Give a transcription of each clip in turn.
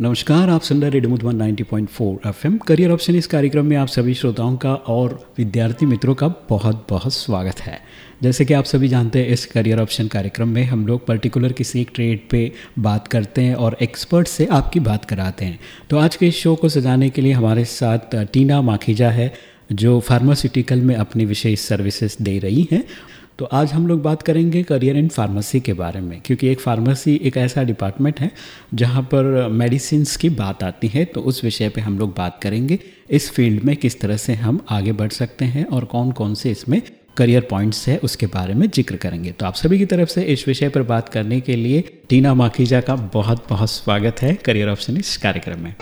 नमस्कार, आप सुन रहे radio Madhuban 90.4 FM. Career option इस कार्यक्रम में आप सभी श्रोताओं का और विद्यार्थी मित्रों का बहुत बहुत स्वागत है। जैसे कि आप सभी जानते हैं, इस करियर ऑप्शन कार्यक्रम में हम लोग पर्टिकुलर किसी एक ट्रेड पे बात करते हैं और एक्सपर्ट से आपकी बात कराते हैं। तो आज के इस शो को सजाने के लिए हमारे साथ टीना माखीजा है, जो फार्मास्यूटिकल में अपनी विशेष सर्विसेज़ दे रही हैं तो आज हम लोग बात करेंगे करियर इन फार्मेसी के बारे में, क्योंकि एक फार्मेसी एक ऐसा डिपार्टमेंट है जहाँ पर मेडिसिन की बात आती है तो उस विषय पे हम लोग बात करेंगे। इस फ़ील्ड में किस तरह से हम आगे बढ़ सकते हैं और कौन कौन से इसमें करियर पॉइंट्स है, उसके बारे में ज़िक्र करेंगे। तो आप सभी की तरफ़ से इस विषय पर बात करने के लिए टीना माखीजा का बहुत बहुत स्वागत है करियर ऑप्शन इस कार्यक्रम में।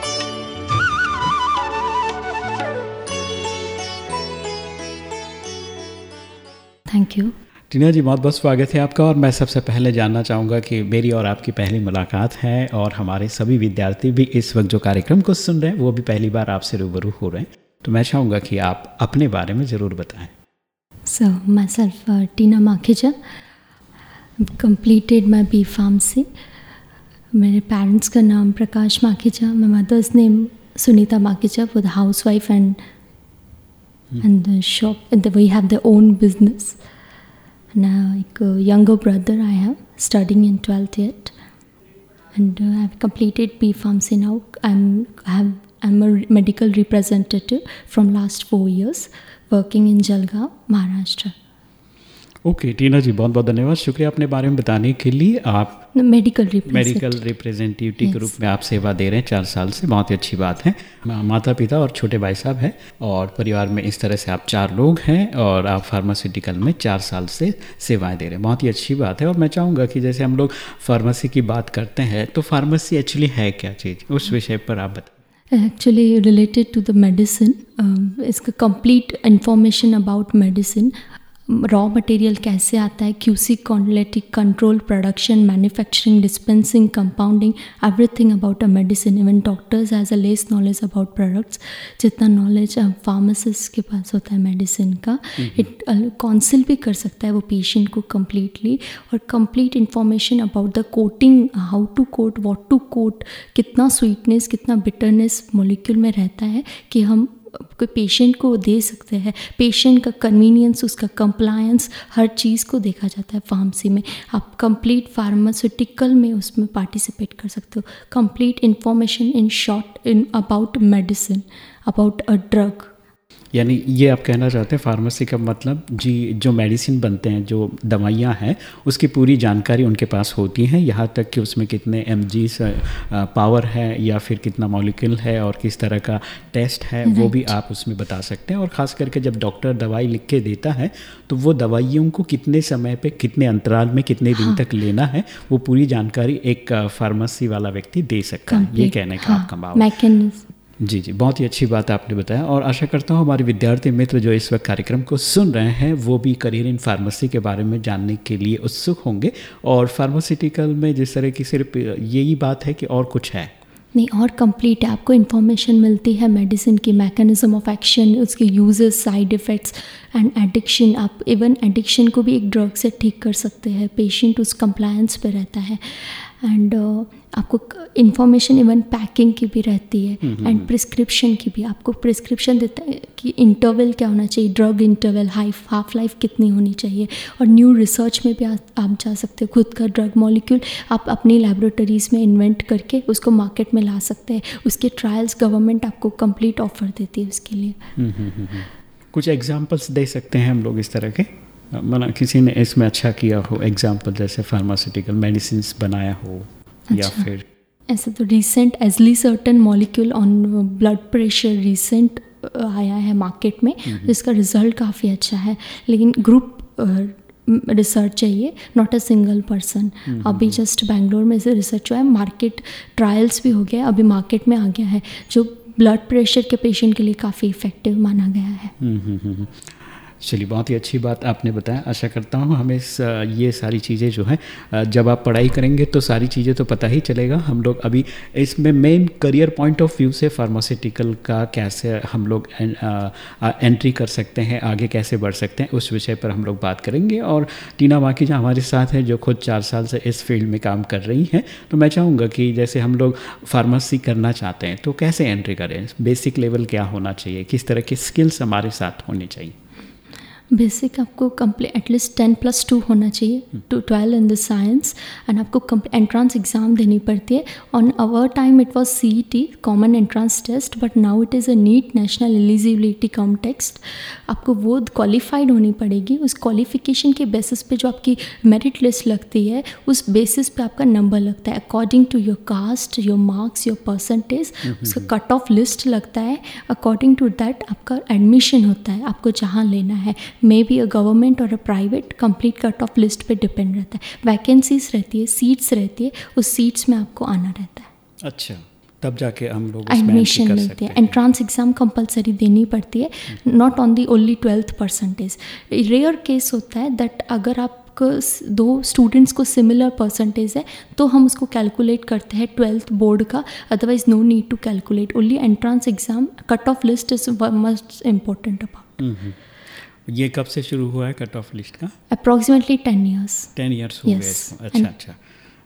थैंक यू टीना जी बहुत बहुत स्वागत है आपका। और मैं सबसे पहले जानना चाहूँगा कि मेरी और आपकी पहली मुलाकात है और हमारे सभी विद्यार्थी भी इस वक्त जो कार्यक्रम को सुन रहे हैं वो भी पहली बार आपसे रूबरू हो रहे हैं। तो मैं चाहूँगा कि आप अपने बारे में ज़रूर बताएँ। So myself Tina Makhija. Completed my B pharm से मेरे पेरेंट्स का नाम Prakash Makhija. My mother's name Sunita Makhija वो the housewife and and the, we have their own business. Now like a younger brother i have studying in 12th yet and uh, i've completed b pharmacy now. I'm have i'm a medical representative from last 4 years working in jalgaon maharashtra okay Tina ji बहुत बहुत धन्यवाद। शुक्रिया अपने बारे में बताने के लिए। आप मेडिकल मेडिकल रिप्रेजेंटेटिव के रूप में आप सेवा दे रहे हैं चार साल से बहुत ही अच्छी बात है। माता पिता और छोटे भाई साहब हैं और परिवार में इस तरह से आप चार लोग हैं और आप फार्मास्यूटिकल में चार साल से सेवाएँ दे रहे हैं। बहुत ही अच्छी बात है और मैं चाहूँगा कि जैसे हम लोग फार्मेसी की बात करते हैं तो फार्मेसी एक्चुअली है क्या चीज़? उस विषय पर आप बताएँ actually related to the medicine um, इसका complete information about medicine raw material कैसे आता है? QC कॉन्लेटिक control production manufacturing dispensing compounding everything about a medicine even doctors has a less knowledge about products जितना नॉलेज फार्मासिस्ट के पास होता है medicine का इट काउंसिल भी कर सकता है वो पेशेंट को कम्प्लीटली और complete information about the coating how to coat what to coat कितना स्वीटनेस कितना बिटरनेस मोलिक्यूल में रहता है कि हम कोई पेशेंट को दे सकते हैं। पेशेंट का कन्वीनियंस उसका कंप्लायंस हर चीज़ को देखा जाता है फार्मसी में। आप कंप्लीट फार्मास्यूटिकल में उसमें पार्टिसिपेट कर सकते हो। Complete information in short in about medicine about a drug यानी ये आप कहना चाहते हैं फार्मेसी का मतलब जी जो मेडिसिन बनते हैं जो दवाइयाँ हैं उसकी पूरी जानकारी उनके पास होती है यहाँ तक कि उसमें कितने एम पावर है या फिर कितना मॉलिक्यूल है और किस तरह का टेस्ट है वो भी आप उसमें बता सकते हैं। और ख़ास करके जब डॉक्टर दवाई लिख के देता है तो वो दवाइयों को कितने समय पे कितने अंतराल में कितने दिन हाँ। तक लेना है वो पूरी जानकारी एक फार्मेसी वाला व्यक्ति दे सकता है। ये कहने का हाँ, आपका भाव जी जी बहुत ही अच्छी बात आपने बताया और आशा करता हूँ हमारे विद्यार्थी मित्र जो इस वक्त कार्यक्रम को सुन रहे हैं वो भी करियर इन फार्मेसी के बारे में जानने के लिए उत्सुक होंगे और फार्मास्यूटिकल में जिस तरह की सिर्फ़ यही बात है कि और कुछ है। नहीं और कंप्लीट है। आपको इन्फॉर्मेशन मिलती है मेडिसिन की मैकेनिज्म ऑफ़ एक्शन उसके uses side effects and addiction आप इवन एडिक्शन को भी एक ड्रग से ठीक कर सकते हैं। पेशेंट उस कंप्लायंस पे रहता है। एंड uh, आपको इन्फॉर्मेशन इवन पैकिंग की भी रहती है एंड प्रिस्क्रिप्शन की भी। आपको प्रिस्क्रिप्शन देता है कि इंटरवल क्या होना चाहिए drug interval high half life कितनी होनी चाहिए और न्यू रिसर्च में भी आ, आप जा सकते हो। खुद का ड्रग मॉलिक्यूल आप अपनी लेबोरेटरीज में इन्वेंट करके उसको मार्केट में ला सकते हैं। उसके ट्रायल्स गवर्नमेंट आपको कंप्लीट ऑफ़र देती है उसके लिए। कुछ एग्जाम्पल्स दे सकते हैं हम लोग इस तरह के? मना किसी ने इसमें अच्छा किया हो एग्ज़ाम्पल जैसे फार्मास्यूटिकल मेडिसिन बनाया हो। या अच्छा। फिर ऐसे तो recently certain molecule on blood pressure recent आया है मार्केट में जिसका रिज़ल्ट काफ़ी अच्छा है। लेकिन ग्रुप रिसर्च चाहिए नॉट अ सिंगल पर्सन अभी जस्ट बैंगलोर में से रिसर्च हुआ है मार्केट ट्रायल्स भी हो गया अभी मार्केट में आ गया है जो ब्लड प्रेशर के पेशेंट के लिए काफ़ी इफ़ेक्टिव माना गया है। चलिए बहुत ही अच्छी बात आपने बताया। आशा करता हूँ हमें ये सारी चीज़ें जो हैं जब आप पढ़ाई करेंगे तो सारी चीज़ें तो पता ही चलेगा। हम लोग अभी इसमें main career point of view से फार्मास्यूटिकल का कैसे हम लोग एन- अ, अ, एंट्री कर सकते हैं आगे कैसे बढ़ सकते हैं उस विषय पर हम लोग बात करेंगे। और टीना माखीजा हमारे साथ हैं जो खुद चार साल से इस फ़ील्ड में काम कर रही हैं तो मैं चाहूँगा कि जैसे हम लोग फार्मेसी करना चाहते हैं तो कैसे एंट्री करें? बेसिक लेवल क्या होना चाहिए? किस तरह की स्किल्स हमारे साथ होनी चाहिए? बेसिक आपको complete at least ten plus two होना चाहिए two twelve in the science and आपको एंट्रांस एग्ज़ाम देनी पड़ती है। On our time it was C E T common entrance test but now it is a NEET national eligibility cum text आपको वो qualified होनी पड़ेगी। उस क्वालिफिकेशन के बेसिस पे जो आपकी मेरिट लिस्ट लगती है उस बेसिस पे आपका नंबर लगता है। According to your caste your marks your percentage उसका कट ऑफ़ लिस्ट लगता है। अकॉर्डिंग टू दैट आपका एडमिशन होता है आपको जहाँ लेना है। मे बी अ गवर्नमेंट और a private complete cut off list पे डिपेंड रहता है। वैकेंसीज रहती है सीट्स रहती है उस सीट्स में आपको आना रहता है। अच्छा तब जाके हम लोग एडमिशन मिलती है। एंट्रांस एग्ज़ाम कंपलसरी देनी पड़ती है not on the only twelfth percentage rare case होता है दैट अगर आप दो स्टूडेंट्स को सिमिलर परसेंटेज है तो हम उसको कैलकुलेट करते हैं ट्वेल्थ बोर्ड का। Otherwise no need to calculate only entrance exam cut off list is must important about. ये कब से शुरू हुआ है कट ऑफ़ लिस्ट का? Approximately ten years ten years हो गए Yes. अच्छा And- अच्छा।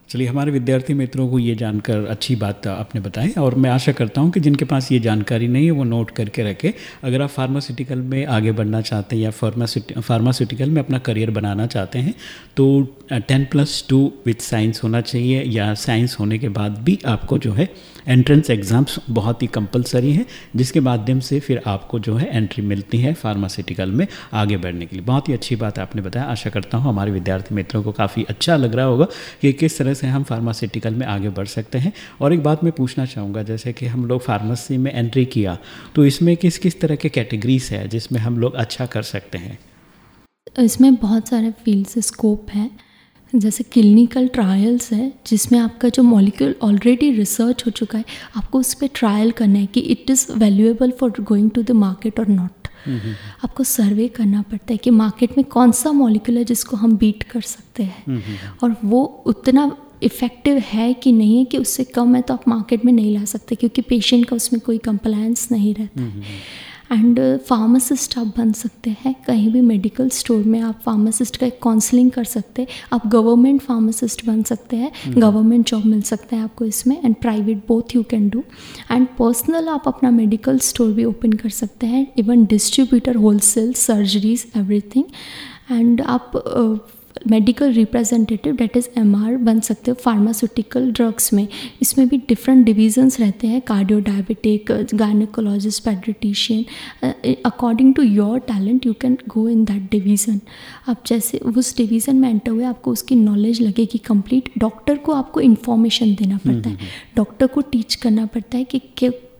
चलिए, हमारे विद्यार्थी मित्रों को ये जानकर अच्छी बात आपने बताई और मैं आशा करता हूँ कि जिनके पास ये जानकारी नहीं है, वो नोट करके रखें। अगर आप फार्मास्यूटिकल में आगे बढ़ना चाहते हैं या फार्मास्यूटि फार्मास्यूटिकल में अपना करियर बनाना चाहते हैं तो ten plus two with science होना चाहिए या साइंस होने के बाद भी आपको जो है एंट्रेंस एग्ज़ाम्स बहुत ही कंपलसरी हैं, जिसके माध्यम से फिर आपको जो है एंट्री मिलती है फार्मास्यूटिकल में आगे बढ़ने के लिए। बहुत ही अच्छी बात आपने बताया। आशा करता हूँ हमारे विद्यार्थी मित्रों को काफ़ी अच्छा लग रहा होगा कि किस तरह से हम फार्मास्यूटिकल में आगे बढ़ सकते हैं। और एक बात मैं पूछना चाहूँगा जैसे कि हम लोग फार्मेसी में एंट्री किया तो इसमें किस किस तरह के कैटेगरीज है जिसमें हम लोग अच्छा कर सकते हैं? इसमें बहुत सारे फ़ील्ड से स्कोप है। जैसे क्लिनिकल ट्रायल्स है जिसमें आपका जो मॉलिक्यूल ऑलरेडी रिसर्च हो चुका है आपको उस पर ट्रायल करना है कि it is valuable for going to the market और नॉट आपको सर्वे करना पड़ता है कि मार्केट में कौन सा मॉलिक्यूल है जिसको हम बीट कर सकते हैं। और वो उतना इफ़ेक्टिव है कि नहीं है कि उससे कम है तो आप मार्केट में नहीं ला सकते क्योंकि पेशेंट का उसमें कोई कंप्लायंस नहीं रहता। है एंड फार्मासिस्ट आप बन सकते हैं कहीं भी मेडिकल स्टोर में आप फार्मासिस्ट का एक काउंसलिंग कर सकते हैं आप गवर्नमेंट फार्मासिस्ट बन सकते हैं गवर्नमेंट जॉब मिल सकता है आपको इसमें and private both you can do and personal आप अपना मेडिकल स्टोर भी ओपन कर सकते हैं even distributor wholesale surgeries everything and आप medical representative that is MR बन सकते हो फार्मास्यूटिकल ड्रग्स में। इसमें भी डिफरेंट डिविजन्स रहते हैं cardio diabetic gynaecologist paediatrician according to your talent you can go in that division आप जैसे उस डिवीज़न में एंटर हुए आपको उसकी नॉलेज लगेगी कंप्लीट डॉक्टर को आपको इन्फॉर्मेशन देना पड़ता है। डॉक्टर को टीच करना पड़ता है कि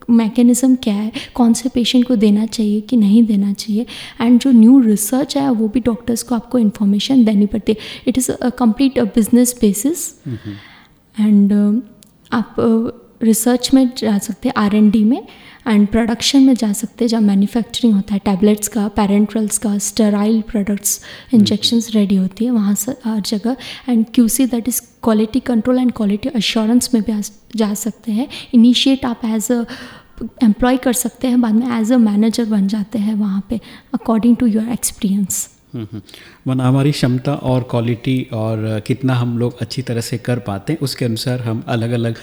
मैकेनिज़्म क्या है? कौन से पेशेंट को देना चाहिए कि नहीं देना चाहिए? एंड जो न्यू रिसर्च है वो भी डॉक्टर्स को आपको इन्फॉर्मेशन देनी पड़ती है। It is a complete business basis and आप रिसर्च uh, में जा सकते हैं आर एन डी में। एंड प्रोडक्शन में जा सकते हैं जहाँ मैन्युफैक्चरिंग होता है। टैबलेट्स का पेरेंट्रल्स का स्टेराइल प्रोडक्ट्स इंजेक्शंस रेडी होती है वहाँ से हर जगह। And Q C that is quality control and quality assurance में भी जा सकते हैं। इनिशिएट आप एज अ एम्प्लॉय कर सकते हैं, बाद में एज अ मैनेजर बन जाते हैं वहाँ पे according to your experience one हमारी क्षमता और क्वालिटी और कितना हम लोग अच्छी तरह से कर पाते हैं उसके अनुसार हम अलग अलग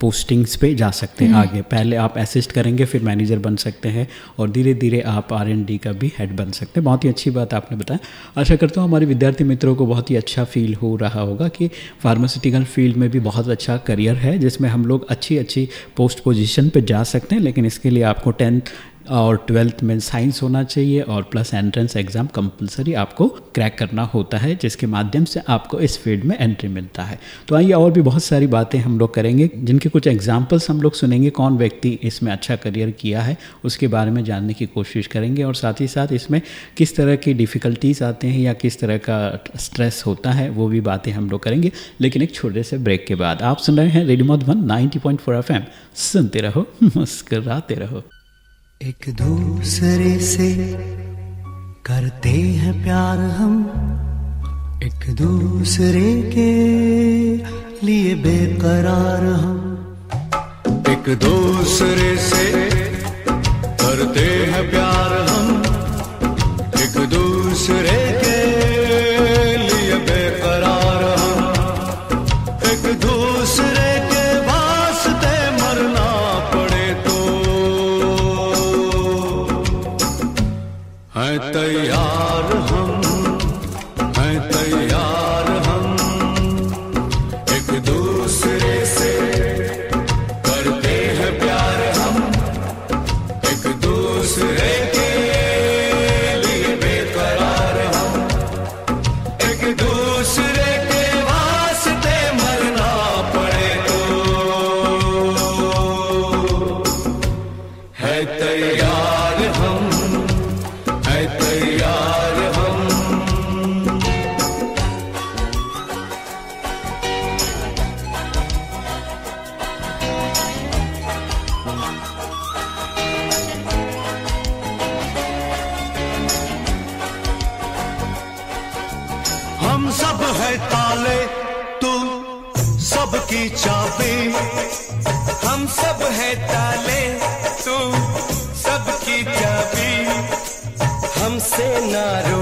पोस्टिंग्स पे जा सकते हैं आगे। पहले आप असिस्ट करेंगे फिर मैनेजर बन सकते हैं और धीरे धीरे आप आर एन डी का भी हेड बन सकते हैं। बहुत ही अच्छी बात आपने बताया। आशा करता हूँ हमारे विद्यार्थी मित्रों को बहुत ही अच्छा फील हो रहा होगा कि फार्मास्यूटिकल फ़ील्ड में भी बहुत अच्छा करियर है जिसमें हम लोग अच्छी अच्छी पोस्ट पोजिशन पर जा सकते हैं लेकिन इसके लिए आपको टेंथ और ट्वेल्थ में साइंस होना चाहिए और प्लस एंट्रेंस एग्ज़ाम कंपलसरी आपको क्रैक करना होता है, जिसके माध्यम से आपको इस फ़ील्ड में एंट्री मिलता है। तो आइए और भी बहुत सारी बातें हम लोग करेंगे, जिनके कुछ एग्जाम्पल्स हम लोग सुनेंगे, कौन व्यक्ति इसमें अच्छा करियर किया है, उसके बारे में जानने की कोशिश करेंगे और साथ ही साथ इसमें किस तरह की डिफ़िकल्टीज़ आते हैं या किस तरह का स्ट्रेस होता है, वो भी बातें हम लोग करेंगे। लेकिन एक छोटे से ब्रेक के बाद आप सुन रहे हैं रेडियो मधुबन 90.4 एफएम सुनते रहो, मुस्कराते रहो। एक दूसरे से करते हैं प्यार हम। एक दूसरे के लिए बेकरार हम। एक दूसरे से करते हैं प्यार हम। एक दूसरे दूसरे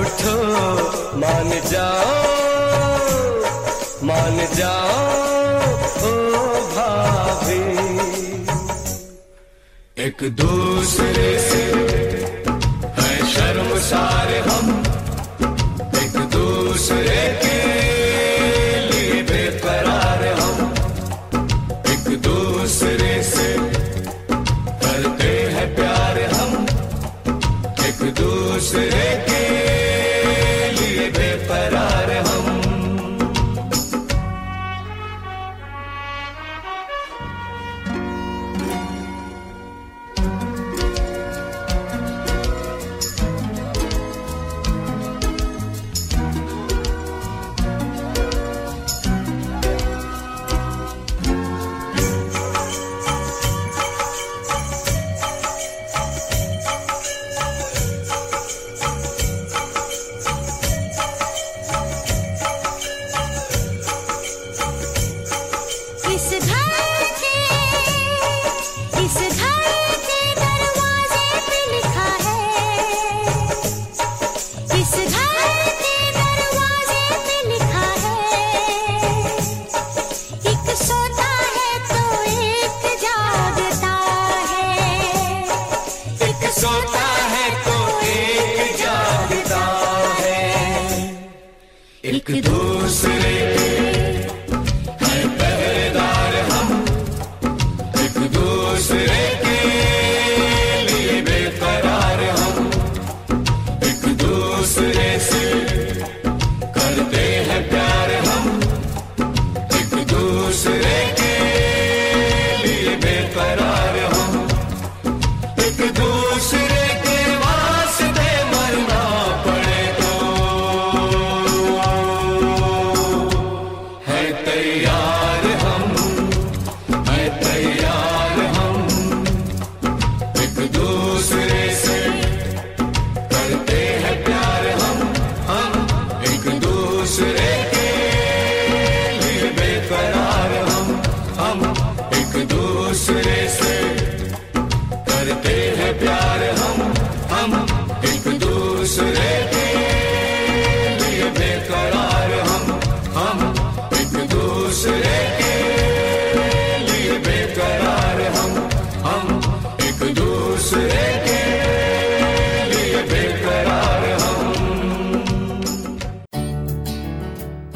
रूठो मान जाओ मान जाओ ओ भाभी। एक दूसरे से है शर्म सारे हम।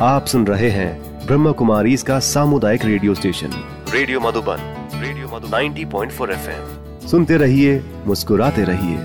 आप सुन रहे हैं ब्रह्म कुमारी इसका सामुदायिक radio station. Radio Madhuban radio Madhu 90.4 FM. सुनते रहिए मुस्कुराते रहिए।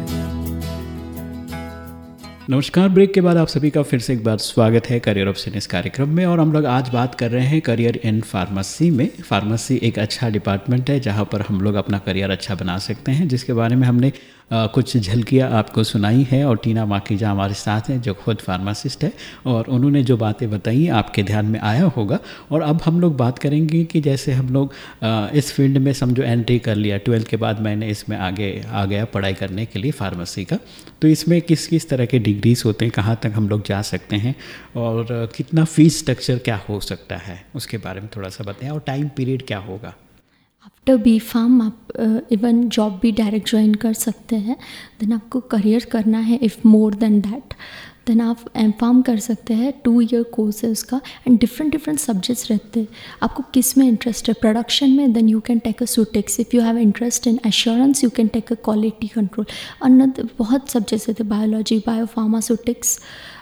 नमस्कार ब्रेक के बाद आप सभी का फिर से एक बार स्वागत है करियर ऑप्शन इस कार्यक्रम में और हम लोग आज बात कर रहे हैं करियर इन फार्मेसी में। फार्मेसी एक अच्छा डिपार्टमेंट है जहाँ पर हम लोग अपना करियर अच्छा बना सकते हैं जिसके बारे में हमने कुछ झलकियाँ आपको सुनाई हैं और टीना माकीजा हमारे साथ हैं, जो खुद फार्मासिस्ट है और उन्होंने जो बातें बताई आपके ध्यान में आया होगा। और अब हम लोग बात करेंगे कि जैसे हम लोग इस फ़ील्ड में समझो एंट्री कर लिया, ट्वेल्थ के बाद मैंने इसमें आगे, आ गया पढ़ाई करने के लिए फार्मेसी का। तो इसमें किस किस तरह के डिग्रीज होते हैं, कहाँ तक हम लोग जा सकते हैं और कितना फ़ीस स्ट्रक्चर क्या हो सकता है, उसके बारे में थोड़ा सा बताएँ और टाइम पीरियड क्या होगा। आफ्टर बी फार्म आप इवन जॉब भी डायरेक्ट ज्वाइन कर सकते हैं देन आपको करियर करना है if more than that then आप एम फार्म कर सकते हैं टू ईयर कोर्स है उसका एंड डिफरेंट डिफरेंट सब्जेक्ट्स रहते हैं। आपको किसमें इंटरेस्ट है? प्रोडक्शन में then you can take a सुटेक्स if you have interest in assurance you can take a quality control another बहुत सब्जेक्ट्स रहते हैं biology bio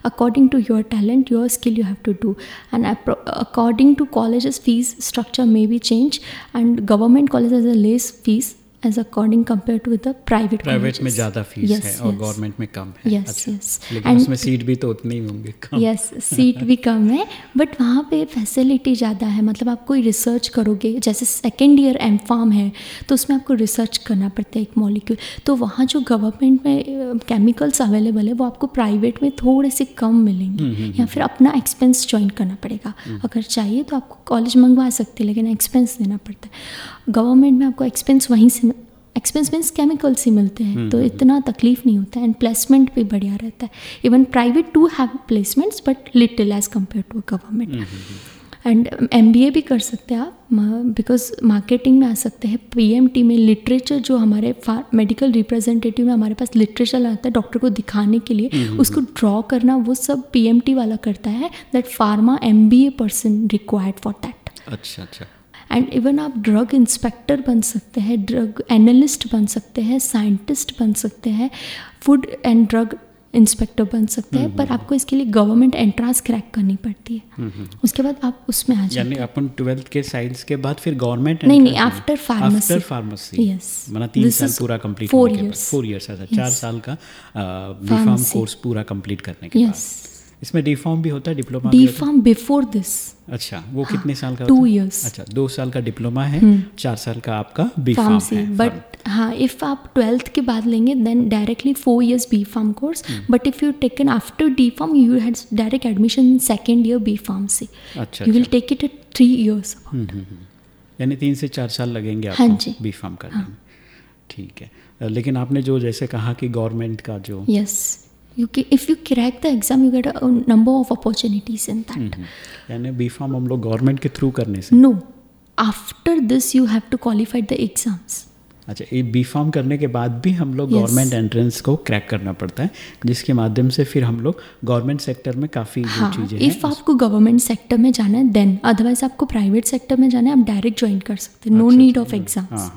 according to your talent your skill you have to do and according to according fees structure fees structure change and government college as a less a less अकॉर्डिंग as according compared to the private private में ज़्यादा fees Yes, है और yes. Government में कम है। Yes, अच्छा yes. लेकिन And- उसमें सीट भी तो उतनी ही होंगे कम। यस सीट भी कम है बट वहाँ पे फैसिलिटी ज़्यादा है। मतलब आप कोई रिसर्च करोगे जैसे सेकेंड ईयर एम फार्म है तो उसमें आपको रिसर्च करना पड़ता है एक मॉलिक्यूल तो वहाँ जो गवर्नमेंट में केमिकल्स अवेलेबल है वो आपको प्राइवेट में थोड़े से कम मिलेंगे। या फिर अपना एक्सपेंस ज्वाइन करना पड़ेगा। अगर चाहिए तो आपको कॉलेज मंगवा सकते हैं लेकिन एक्सपेंस देना पड़ता है। गवर्नमेंट में आपको एक्सपेंस वहीं से एक्सपेंस मीन्स केमिकल्स ही मिलते हैं तो इतना तकलीफ़ नहीं होता है एंड प्लेसमेंट भी बढ़िया रहता है। Even private too have placements but little as compare to government and M B A भी कर सकते हैं आप बिकॉज़ मार्केटिंग में आ सकते हैं। पी एम टी में लिटरेचर जो हमारे मेडिकल रिप्रेजेंटेटिव में हमारे पास लिटरेचर आता है डॉक्टर को दिखाने के लिए उसको ड्रॉ करना वो सब पी एम टी वाला करता है that pharma M B A person required for that अच्छा अच्छा। एंड इवन आप ड्रग इंस्पेक्टर बन सकते हैं ड्रग एनालिस्ट बन सकते हैं साइंटिस्ट बन सकते हैं फ़ूड एंड ड्रग इंस्पेक्टर बन सकते हैं पर आपको इसके लिए गवर्नमेंट एंट्रांस क्रैक करनी पड़ती है। उसके बाद आप उसमें आ जाते यानी अपन ट्वेल्थ के साइंस के बाद फिर गवर्नमेंट नहीं, नहीं. After pharmacy Yes. मतलब तीन साल पूरा कंप्लीट के बाद। फोर इयर्स अच्छा चार साल का बी कोर्स पूरा कंप्लीट करने के बाद। यस इसमें डी फार्म भी होता है डिप्लोमा डी भी बिफोर दिस अच्छा वो हाँ, कितने साल का है? years. अच्छा दो साल का डिप्लोमा है चार साल का आपका बी फार्म है बट हाँ इफ़ आप ट्वेल्थ के बाद लेंगे then directly four years B pharm course but if you taken after D pharm you had direct admission second year B pharm से। अच्छा you will take it at three years hmm, hmm, hmm. यानी तीन से चार साल लगेंगे हाँ जी। B farm करने में। ठीक है। लेकिन आपने जो जैसे कहा कि गवर्नमेंट का जो Yes. You ca- if you crack the exam, you get a, a number of opportunities in that. यानी बी फार्म हम लोग गवर्नमेंट के थ्रू करने से No. After this, you have to qualify the exams. अच्छा ये बी फार्म करने के बाद भी हम लोग. गवर्नमेंट एंट्रेंस को क्रैक करना पड़ता है जिसके माध्यम से फिर हम लोग गवर्नमेंट सेक्टर में काफ़ी हाँ चीज़ें इफ़ आपको गवर्नमेंट सेक्टर में जाना है देन अदरवाइज़ आपको प्राइवेट सेक्टर में जाना है आप डायरेक्ट ज्वाइन कर सकते हैं नो नीड ऑफ़ एग्ज़ाम्स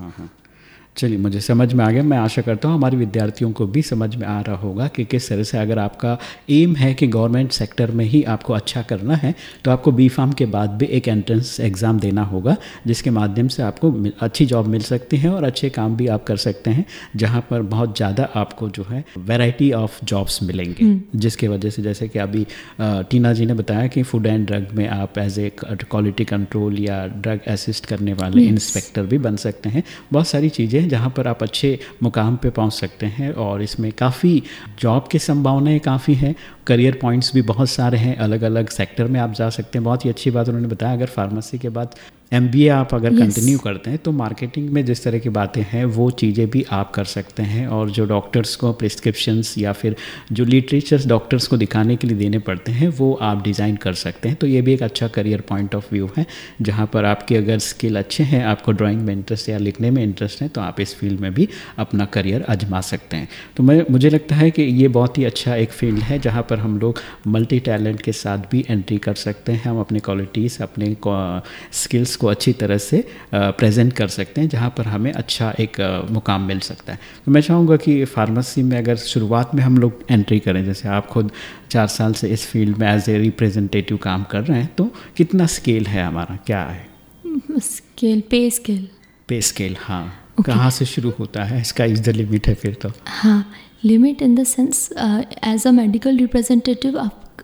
चलिए मुझे समझ में आ गया। मैं आशा करता हूँ हमारे विद्यार्थियों को भी समझ में आ रहा होगा कि किस तरह से अगर आपका एम है कि गवर्नमेंट सेक्टर में ही आपको अच्छा करना है तो आपको बी फार्म के बाद भी एक एंट्रेंस एग्ज़ाम देना होगा जिसके माध्यम से आपको अच्छी जॉब मिल सकती है और अच्छे काम भी आप कर सकते हैं जहाँ पर बहुत ज़्यादा आपको जो है वेराइटी ऑफ़ जॉब्स मिलेंगे। जिसके वजह से जैसे कि अभी टीना जी ने बताया कि फ़ूड एंड ड्रग में आप एज ए क्वालिटी कंट्रोल या ड्रग असिस्ट करने वाले इंस्पेक्टर भी बन सकते हैं। बहुत सारी चीज़ें जहाँ पर आप अच्छे मुकाम पे पहुँच सकते हैं और इसमें काफ़ी जॉब की संभावनाएँ काफ़ी हैं करियर पॉइंट्स भी बहुत सारे हैं अलग अलग सेक्टर में आप जा सकते हैं। बहुत ही अच्छी बात उन्होंने बताया। अगर फार्मेसी के बाद एमबीए आप अगर कंटिन्यू Yes. करते हैं तो मार्केटिंग में जिस तरह की बातें हैं वो चीज़ें भी आप कर सकते हैं और जो डॉक्टर्स को प्रिस्क्रिप्शंस या फिर जो लिटरेचर्स डॉक्टर्स को दिखाने के लिए देने पड़ते हैं वो आप डिज़ाइन कर सकते हैं। तो ये भी एक अच्छा करियर पॉइंट ऑफ़ व्यू है जहाँ पर आपके अगर स्किल अच्छे हैं आपको ड्राइंग में इंटरेस्ट या लिखने में इंटरेस्ट है तो आप इस फ़ील्ड में भी अपना करियर आजमा सकते हैं। तो मैं मुझे लगता है कि ये बहुत ही अच्छा एक फ़ील्ड है जहाँ पर हम लोग मल्टी टैलेंट के साथ भी एंट्री कर सकते हैं। हम अपने क्वालिटीज़ अपने स्किल्स को अच्छी तरह से प्रेजेंट कर सकते हैं जहाँ पर हमें अच्छा एक मुकाम मिल सकता है। तो मैं चाहूँगा कि फार्मेसी में अगर शुरुआत में हम लोग एंट्री करें जैसे आप खुद चार साल से इस फ़ील्ड में एज ए रिप्रेजेंटेटिव काम कर रहे हैं तो कितना स्केल है हमारा? क्या है? स्केल पे स्केल पे स्केल हाँ। Okay. कहाँ से शुरू होता है? इसका इज़ द लिमिट है फिर तो। हाँ limit in dense as a medical representative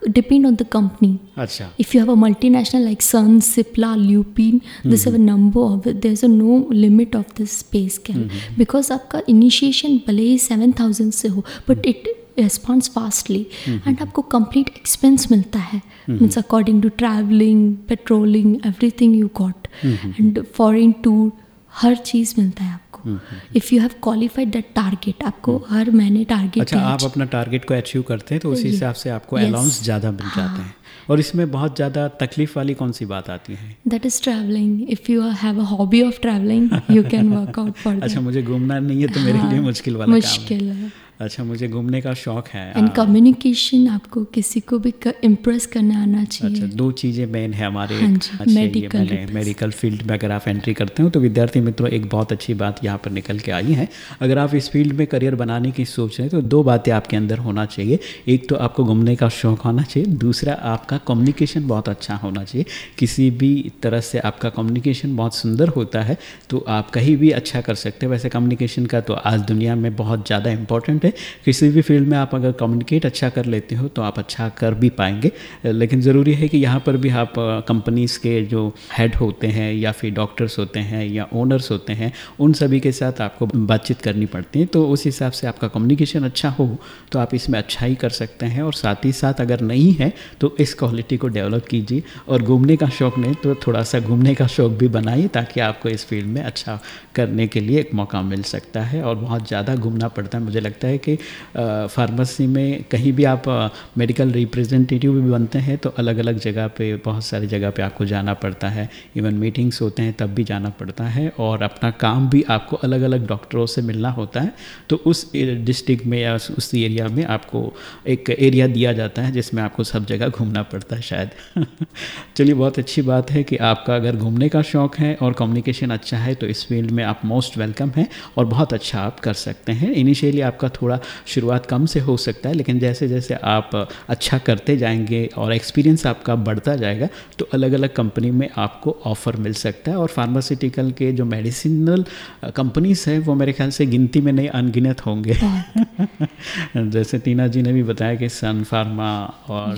depend on the company अच्छा if you have a multi national like Sun Cipla Lupin this have number of there is a no limit of this space can because आपका initiation भले ही seven thousand से हो but it response fastly and आपको complete expense मिलता है. Means according to travelling patrolling everything you got and foreign tour हर चीज़ मिलता है आपको. If you have qualified that target आपको हर महीने टारगेट अच्छा आप अपना टारगेट को अचीव करते हैं तो उसी हिसाब से आपको अलाउंस ज़्यादा मिल जाते हैं। और इसमें बहुत ज़्यादा तकलीफ़ वाली कौन सी बात आती है? That is travelling if you have a hobby of travelling you can work out for अच्छा मुझे घूमना नहीं है तो मेरे हाँ, लिए मुश्किल वाला मुश्किल है। है। अच्छा मुझे घूमने का शौक है। एंड। कम्युनिकेशन आपको किसी को भी इम्प्रेस करना आना चाहिए। अच्छा दो चीज़ें मेन है हमारे। हाँ जी, represent- मेडिकल फ़ील्ड में अगर आप एंट्री करते हो तो विद्यार्थी मित्रों एक बहुत अच्छी बात यहाँ पर निकल के आई है। अगर आप इस फ़ील्ड में करियर बनाने की सोच रहे हैं तो दो बातें आपके अंदर होना चाहिए। एक तो आपको घूमने का शौक होना चाहिए दूसरा आपका कम्युनिकेशन बहुत अच्छा होना चाहिए। किसी भी तरह से आपका कम्युनिकेशन बहुत सुंदर होता है तो आप कहीं भी अच्छा कर सकते हैं। वैसे कम्युनिकेशन का तो आज दुनिया में बहुत ज़्यादा इंपॉर्टेंट है किसी भी फ़ील्ड में आप अगर कम्युनिकेट अच्छा कर लेते हो तो आप अच्छा कर भी पाएँगे। लेकिन ज़रूरी है कि यहाँ पर भी आप कंपनीज़ के जो हेड होते हैं, या फिर डॉक्टर्स होते हैं, या ओनर्स होते हैं, उन सभी के साथ आपको बातचीत करनी पड़ती है। तो उस हिसाब से आपका कम्युनिकेशन अच्छा हो तो आप इसमें अच्छा ही कर सकते हैं। और साथ ही साथ अगर नहीं है तो इस क्वालिटी को डेवलप कीजिए। और घूमने का शौक नहीं तो थोड़ा सा घूमने का शौक भी बनाइए, ताकि आपको इस फ़ील्ड में अच्छा करने के लिए एक मौका मिल सकता है। और बहुत ज़्यादा घूमना पड़ता है, मुझे लगता है कि फार्मेसी में कहीं भी आप मेडिकल रिप्रेजेंटेटिव भी बनते हैं तो अलग अलग जगह पे, बहुत सारी जगह पे आपको जाना पड़ता है। इवन मीटिंग्स होते हैं तब भी जाना पड़ता है और अपना काम भी आपको अलग अलग डॉक्टरों से मिलना होता है। तो उस डिस्ट्रिक्ट में या उस- उस एरिया में आपको एक एरिया दिया जाता है जिसमें आपको सब जगह घूमना पड़ता है शायद। चलिए, बहुत अच्छी बात है कि आपका अगर घूमने का शौक है और कम्युनिकेशन अच्छा है तो इस फ़ील्ड में आप मोस्ट वेलकम हैं और बहुत अच्छा आप कर सकते हैं। इनिशियली आपका थोड़ा शुरुआत कम से हो सकता है लेकिन जैसे जैसे आप अच्छा करते जाएँगे और एक्सपीरियंस आपका बढ़ता जाएगा तो अलग अलग कंपनी में आपको ऑफ़र मिल सकता है। और फार्मास्यूटिकल के जो मेडिसिनल कंपनीज़ हैं वो मेरे ख्याल से गिनती में नहीं अनगिनत होंगे। जैसे टीना जी ने भी बताया कि सन फार्मा और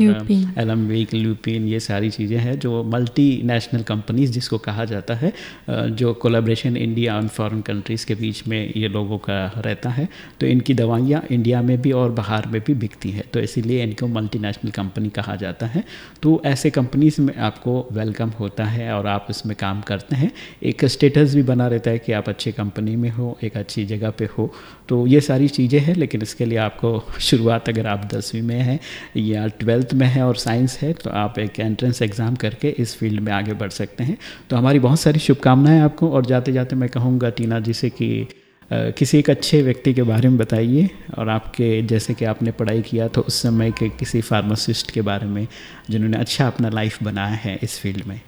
एलम्बिक लूपिन ये सारी चीज़ें हैं जो मल्टी नेशनल कंपनीज़ जिसको कहा जाता है जो कोलाब्रेशन इंडिया और फॉरेन कंट्रीज़ के बीच में ये लोगों का रहता है तो इनकी दवाइयाँ इंडिया में भी और बाहर में भी बिकती है। तो इसीलिए इनको मल्टी नेशनल कंपनी कहा जाता है। तो ऐसे कंपनीज़ में आपको वेलकम होता है और आप इसमें काम करते हैं। एक स्टेटस भी बना रहता है कि आप अच्छी कंपनी में हो, एक अच्छी जगह पे हो। तो ये सारी चीज़ें हैं, लेकिन इसके लिए आपको शुरुआत अगर आप दसवीं में हैं या ट्वेल्थ में है और साइंस है तो आप एक एंट्रेंस एग्ज़ाम करके इस फ़ील्ड में आगे बढ़ सकते हैं। तो हमारी बहुत सारी शुभकामनाएँ आपको और जाते जाते मैं कहूँगा टीना जी से कि किसी एक अच्छे व्यक्ति के बारे में बताइए और आपके जैसे कि आपने पढ़ाई किया तो उस समय के किसी फार्मासिस्ट के बारे में जिन्होंने अच्छा अपना लाइफ बनाया है इस फ़ील्ड में।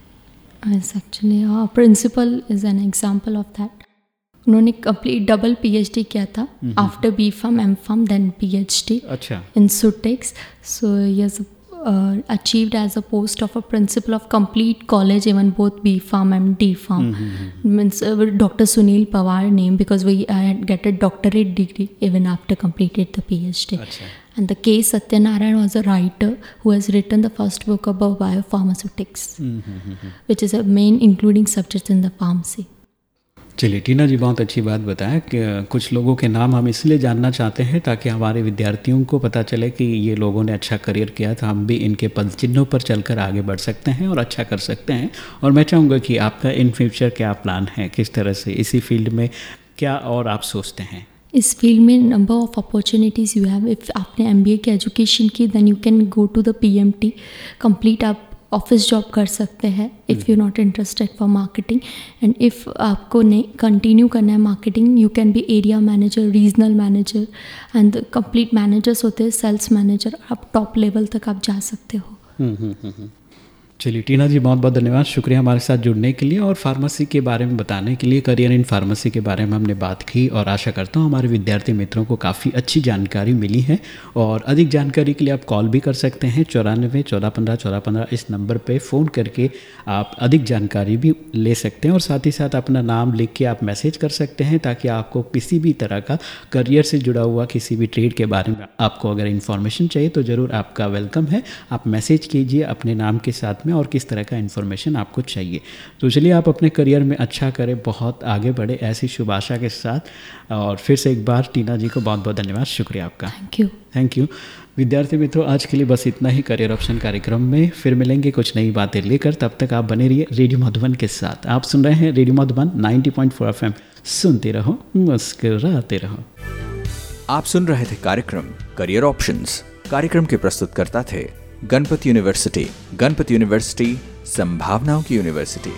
Yes, actually, our principal is an example of that. उन्होंने कंप्लीट डबल पीएचडी किया था after B pharm M pharm then PhD अच्छा। इन सुटेक्स सो he has uh, achieved as a post of a principal of complete college, even both B Farm and D Farm. Mm-hmm. mm-hmm. Means uh, Dr. Sunil Pawar name because we had get a doctorate degree even after completed the PhD. Achha. And the K Satyanarayan was a writer who has written the first book about biopharmaceutics, mm-hmm. mm-hmm. which is a main including subject in the pharmacy. चलिए, टीना जी बहुत अच्छी बात बताया कि कुछ लोगों के नाम हम इसलिए जानना चाहते हैं ताकि हमारे विद्यार्थियों को पता चले कि ये लोगों ने अच्छा करियर किया था, हम भी इनके पद चिन्हों पर चलकर आगे बढ़ सकते हैं और अच्छा कर सकते हैं। और मैं चाहूँगा कि आपका इन फ्यूचर क्या प्लान है? किस तरह से इसी फ़ील्ड में क्या और आप सोचते हैं? इस फ़ील्ड में number of opportunities you have if आपने एम की एजुकेशन की then you can go to the P M T complete आप ऑफ़िस जॉब कर सकते हैं if you not interested for marketing and if आपको नहीं कंटिन्यू करना है marketing you can be area manager regional manager and complete managers होते हैं सेल्स मैनेजर आप टॉप लेवल तक आप जा सकते हो। चलिए, टीना जी, बहुत बहुत धन्यवाद। शुक्रिया हमारे साथ जुड़ने के लिए और फार्मेसी के बारे में बताने के लिए, करियर इन फार्मेसी के बारे में हमने बात की और आशा करता हूँ हमारे विद्यार्थी मित्रों को काफ़ी अच्छी जानकारी मिली है और अधिक जानकारी के लिए आप कॉल भी कर सकते हैं चौरानवे चौदह पंद्रह चौदह पंद्रह इस नंबर पर फ़ोन करके आप अधिक जानकारी भी ले सकते हैं और साथ ही साथ अपना नाम लिख के आप मैसेज कर सकते हैं ताकि आपको किसी भी तरह का करियर से जुड़ा हुआ किसी भी ट्रेड के बारे में आपको अगर इन्फॉर्मेशन चाहिए तो ज़रूर आपका वेलकम है। आप मैसेज कीजिए, अपने नाम के साथ में और किस तरह का इन्फॉर्मेशन आपको चाहिए। तो चलिए आप अपने करियर में अच्छा करें बहुत आगे बढ़े ऐसी शुभ आशा के साथ। और फिर से एक बार टीना जी को बहुत बहुत धन्यवाद शुक्रिया आपका। थैंक यू थैंक यू विद्यार्थी मित्रों आज के लिए बस इतना ही करियर ऑप्शन कार्यक्रम में। फिर मिलेंगे कुछ नई बातें लेकर तब तक आप बने रहिए रेडियो मधुबन के साथ। आप सुन रहे हैं रेडियो मधुबन 90.4 पॉइंट सुनते रहो मुस्कुराते रहो। आप सुन रहे थे कार्यक्रम करियर ऑप्शंस कार्यक्रम के प्रस्तुतकर्ता थे गणपति यूनिवर्सिटी गणपति यूनिवर्सिटी संभावनाओं की यूनिवर्सिटी।